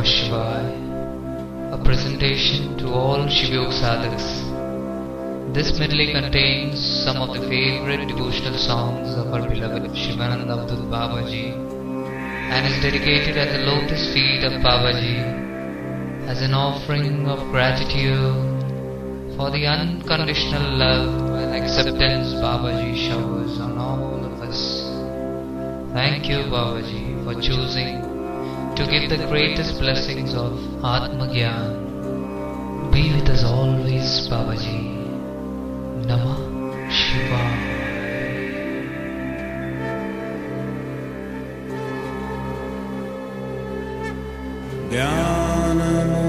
Namah Shivaya, a presentation to all Shivyog sadhaks. This medley contains some of the favorite devotional songs of our beloved Shivananda Avdhoot Babaji and is dedicated at the lotus feet of Babaji as an offering of gratitude for the unconditional love and acceptance Babaji showers on all of us. Thank you, Babaji, for choosing to give the greatest blessings of Atma Gyan. Be with us always, Babaji. Namah Shivaya. ज्ञानमूलं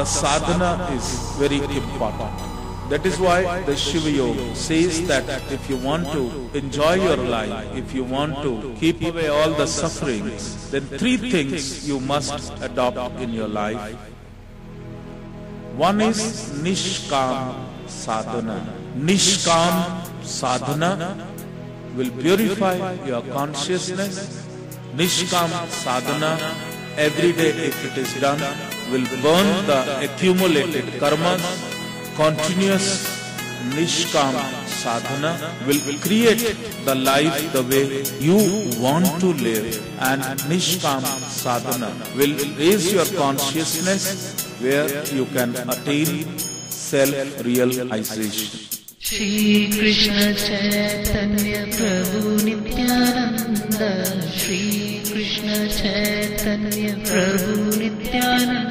the sadhana is very important. That is why the Shivyog says that if you want to enjoy your life, if you want to keep away all the sufferings, then three things you must adopt in your life. One is Nishkam Sadhana. Nishkam Sadhana will purify your consciousness. Nishkam Sadhana, every day if it is done, will burn the accumulated karmas. Continuous Nishkam Sadhana will create the life the way you want to live. And Nishkam Sadhana will raise your consciousness where you can attain self-realization. Shri Krishna Chaitanya Prabhu Nityanand Shri Krishna Chaitanya Prabhu Nityanand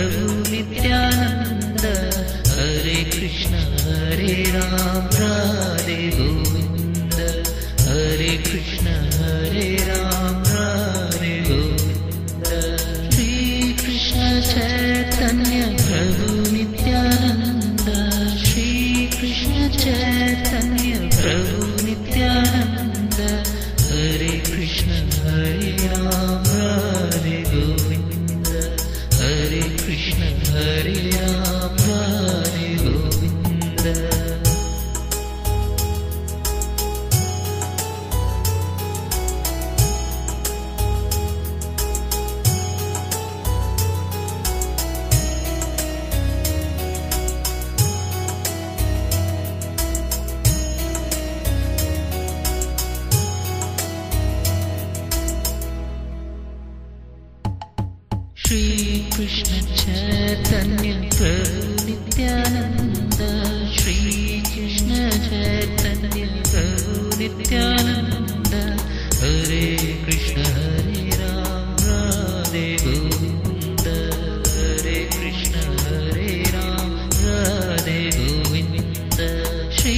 Prabhu Nityanand Hare Krishna Hare Ram Radhe Govind Hare Krishna Hare Ram Radhe Govind Shri Krishna Chaitanya Prabhu Nityanand Shri Krishna Chaitanya Prabhu Nityanand Prabhu Nityanand Hare Krishna Hare Ram Radhe Govind Hare Krishna Hare Ram Radhe Govind Shri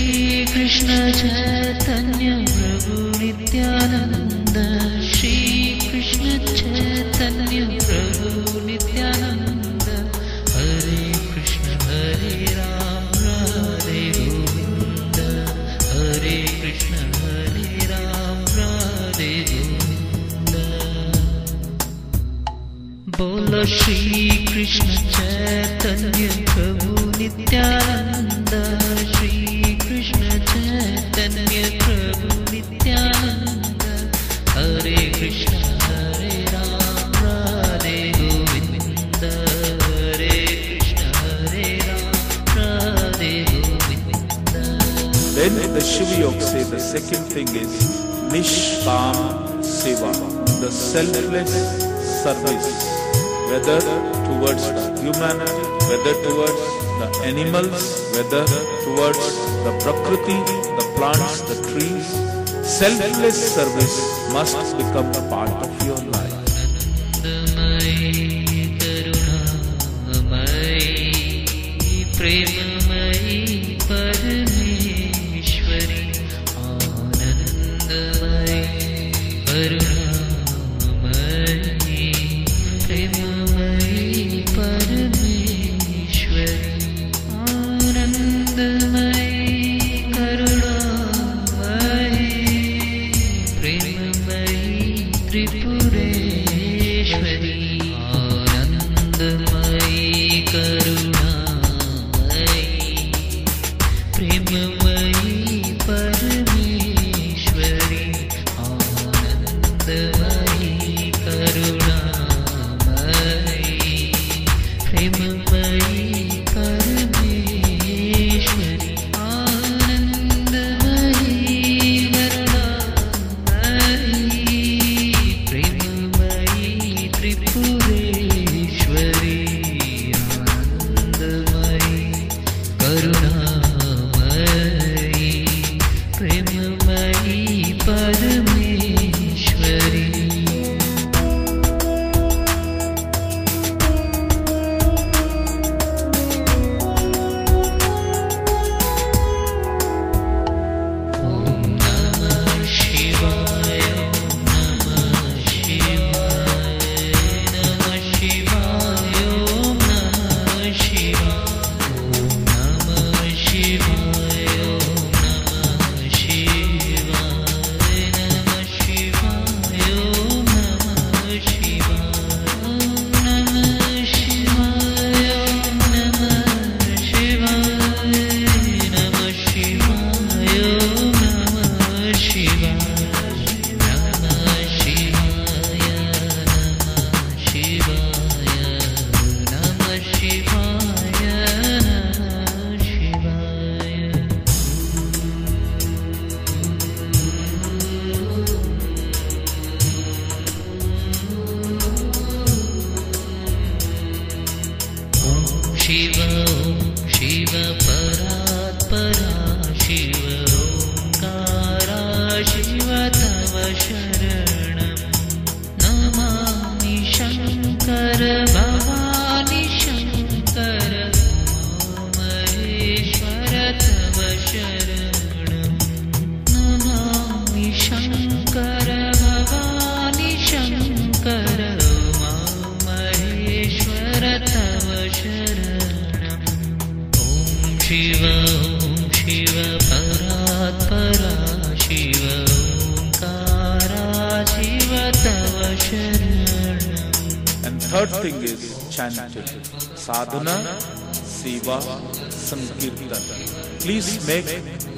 Shri Krishna Chaitanya Prabhu Nityanand Shri Krishna Chaitanya Prabhu Nityanand Hare Krishna Hare Ram Radhe Govind Hare Krishna Hare Ram Radhe Govind Then in the Shiva Yoga say the second thing is Nishpam Seva, the selfless service. whether towards humanity, whether towards the animals, whether towards the prakriti, the plants, the trees. Selfless service must become a part of your life. deep food in. but Shiv तव Everything is chanted. Sadhana, Siva, Sankirtan. Please make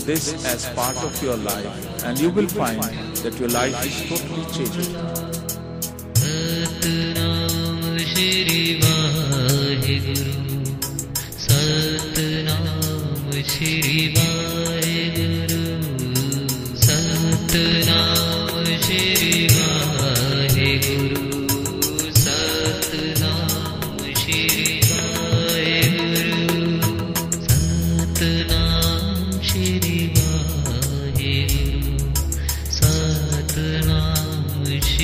this as part of your life and you will find that your life is totally changed. Satnam Shri Vaheguru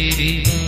തിരിവാ